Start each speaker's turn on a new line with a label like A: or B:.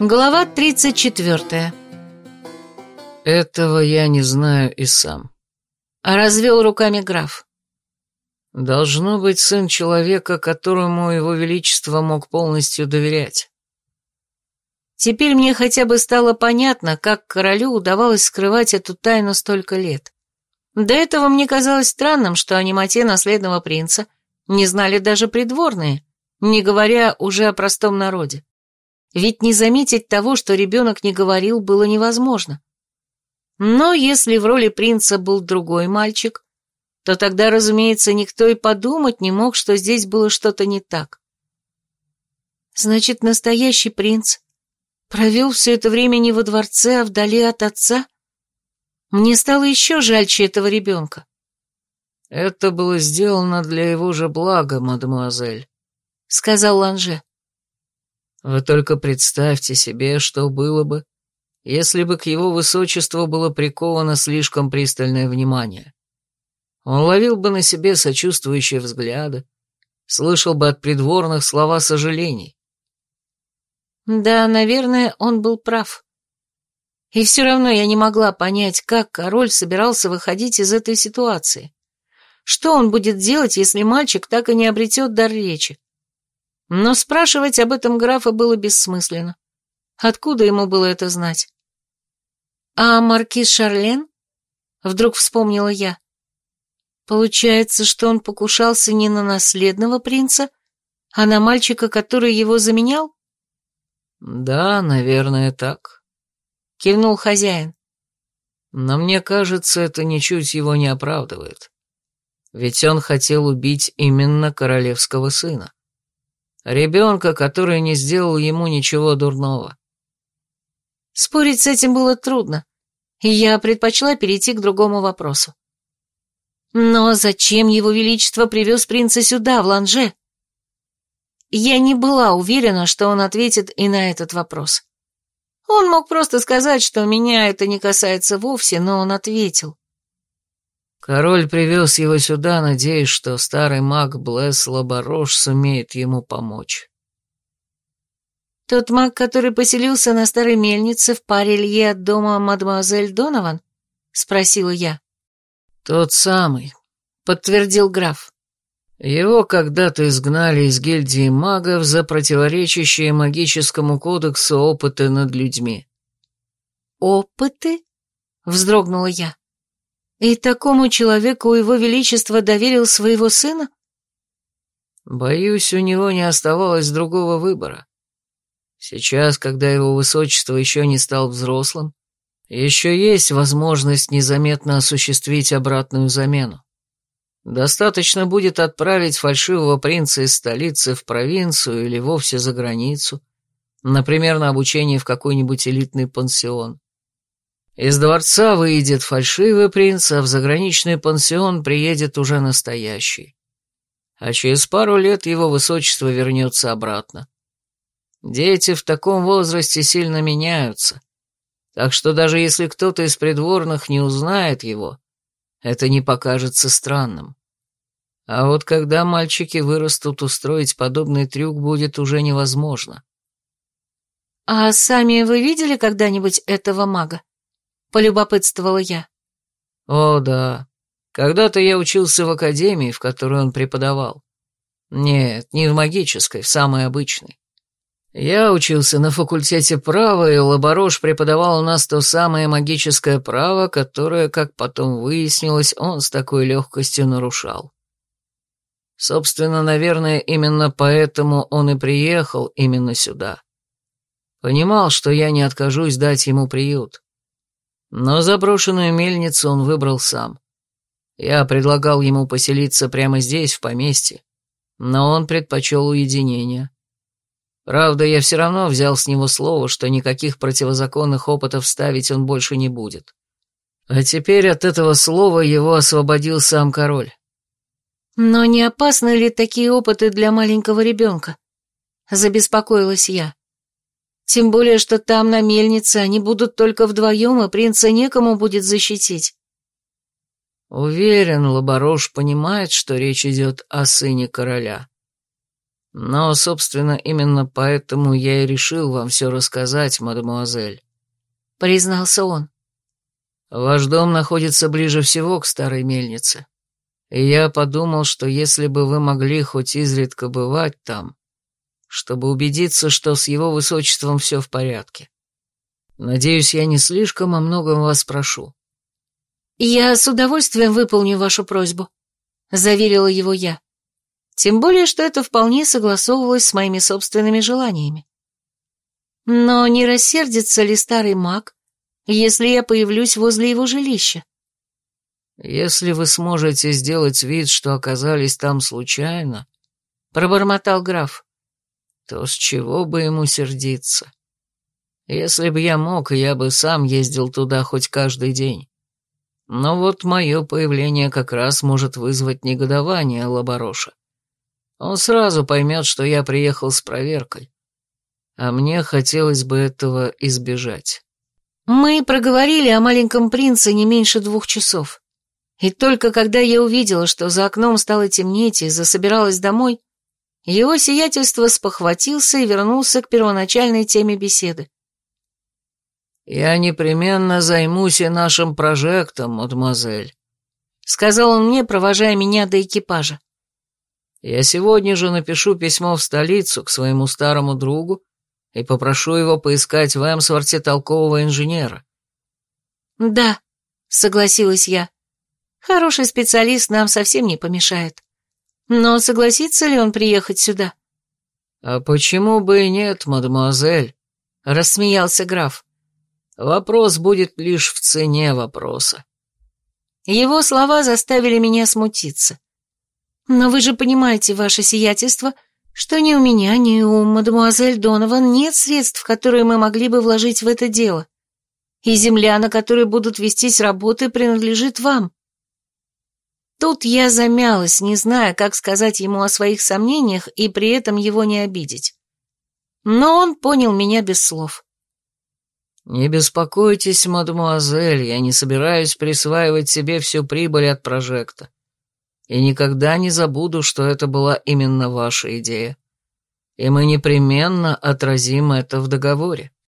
A: Глава 34.
B: Этого я не знаю и сам.
A: Развел руками граф.
B: Должно быть сын человека, которому его величество мог полностью доверять.
A: Теперь мне хотя бы стало понятно, как королю удавалось скрывать эту тайну столько лет. До этого мне казалось странным, что о немоте наследного принца не знали даже придворные, не говоря уже о простом народе. Ведь не заметить того, что ребенок не говорил, было невозможно. Но если в роли принца был другой мальчик, то тогда, разумеется, никто и подумать не мог, что здесь было что-то не так. Значит, настоящий принц провел все это время не во дворце, а вдали от отца? Мне стало еще жальче этого ребенка.
B: «Это было сделано для его же блага, мадемуазель», — сказал Ланже. Вы только представьте себе, что было бы, если бы к его высочеству было приковано слишком пристальное внимание. Он ловил бы на себе сочувствующие взгляды, слышал бы от придворных слова сожалений.
A: Да, наверное, он был прав. И все равно я не могла понять, как король собирался выходить из этой ситуации. Что он будет делать, если мальчик так и не обретет дар речи? Но спрашивать об этом графа было бессмысленно. Откуда ему было это знать? «А маркиз Шарлен?» Вдруг вспомнила я. Получается, что он покушался не на наследного принца, а на мальчика, который его заменял?
B: Да, наверное, так.
A: Кивнул хозяин.
B: Но мне кажется, это ничуть его не оправдывает. Ведь он хотел убить именно королевского сына. Ребенка, который не сделал ему ничего дурного.
A: Спорить с этим было трудно, и я предпочла перейти к другому вопросу. Но зачем его величество привез принца сюда, в Ланже? Я не была уверена, что он ответит и на этот вопрос. Он мог просто сказать, что меня это не касается вовсе, но он ответил.
B: Король привез его сюда, надеясь, что старый маг Блесс Лабарош сумеет ему помочь.
A: Тот маг, который поселился на старой мельнице в паре лье от дома мадемуазель Донован? Спросила я.
B: Тот самый,
A: подтвердил граф.
B: Его когда-то изгнали из гильдии магов за противоречащие магическому кодексу опыты над людьми.
A: «Опыты?» — вздрогнула я. И такому человеку его величество доверил своего сына?
B: Боюсь, у него не оставалось другого выбора. Сейчас, когда его высочество еще не стал взрослым, еще есть возможность незаметно осуществить обратную замену. Достаточно будет отправить фальшивого принца из столицы в провинцию или вовсе за границу, например, на обучение в какой-нибудь элитный пансион. Из дворца выйдет фальшивый принц, а в заграничный пансион приедет уже настоящий. А через пару лет его высочество вернется обратно. Дети в таком возрасте сильно меняются, так что даже если кто-то из придворных не узнает его, это не покажется странным. А вот когда мальчики вырастут, устроить подобный трюк будет уже невозможно.
A: «А сами вы видели когда-нибудь этого мага?» Полюбопытствовала я.
B: О, да. Когда-то я учился в академии, в которой он преподавал. Нет, не в магической, в самой обычной. Я учился на факультете права, и Лаборош преподавал у нас то самое магическое право, которое, как потом выяснилось, он с такой легкостью нарушал. Собственно, наверное, именно поэтому он и приехал именно сюда. Понимал, что я не откажусь дать ему приют. Но заброшенную мельницу он выбрал сам. Я предлагал ему поселиться прямо здесь, в поместье, но он предпочел уединение. Правда, я все равно взял с него слово, что никаких противозаконных опытов ставить он больше не будет. А теперь от этого слова его освободил сам король.
A: Но не опасны ли такие опыты для маленького ребенка? Забеспокоилась я. Тем более, что там, на мельнице, они будут только вдвоем, и принца некому будет защитить.
B: Уверен, Лаборош понимает, что речь идет о сыне короля. Но, собственно, именно поэтому я и решил вам все рассказать, мадемуазель.
A: Признался он.
B: Ваш дом находится ближе всего к старой мельнице. И я подумал, что если бы вы могли хоть изредка бывать там, чтобы убедиться, что с его высочеством все в порядке. Надеюсь, я не слишком о многом вас прошу.
A: «Я с удовольствием выполню вашу просьбу», — заверила его я. Тем более, что это вполне согласовывалось с моими собственными желаниями. Но не рассердится ли старый маг, если я появлюсь возле его жилища?
B: «Если вы сможете сделать вид, что оказались там случайно», — пробормотал граф, — «то с чего бы ему сердиться? Если бы я мог, я бы сам ездил туда хоть каждый день. Но вот мое появление как раз может вызвать негодование Лабороша. Он сразу поймет, что я приехал с проверкой. А мне хотелось бы этого избежать.
A: Мы проговорили о маленьком принце не меньше двух часов. И только когда я увидела, что за окном стало темнеть и засобиралась домой, его сиятельство спохватился и вернулся к первоначальной теме беседы.
B: «Я непременно займусь и нашим прожектом, мадемуазель», — сказал он мне, провожая меня до экипажа. «Я сегодня же напишу письмо в столицу к своему старому другу и попрошу его поискать в Эмсворте толкового инженера».
A: «Да», — согласилась я. «Хороший специалист нам совсем не помешает. Но согласится ли он приехать сюда?»
B: «А почему бы и нет, мадемуазель?» — рассмеялся граф. Вопрос будет лишь в цене вопроса.
A: Его слова заставили меня смутиться. Но вы же понимаете, ваше сиятельство, что ни у меня, ни у мадемуазель Донован нет средств, которые мы могли бы вложить в это дело. И земля, на которой будут вестись работы, принадлежит вам. Тут я замялась, не зная, как сказать ему о своих сомнениях и при этом его не обидеть. Но он понял меня без слов.
B: «Не беспокойтесь, мадемуазель, я не собираюсь присваивать себе всю прибыль от прожекта. И никогда не забуду, что это была именно ваша идея. И мы непременно отразим это в договоре».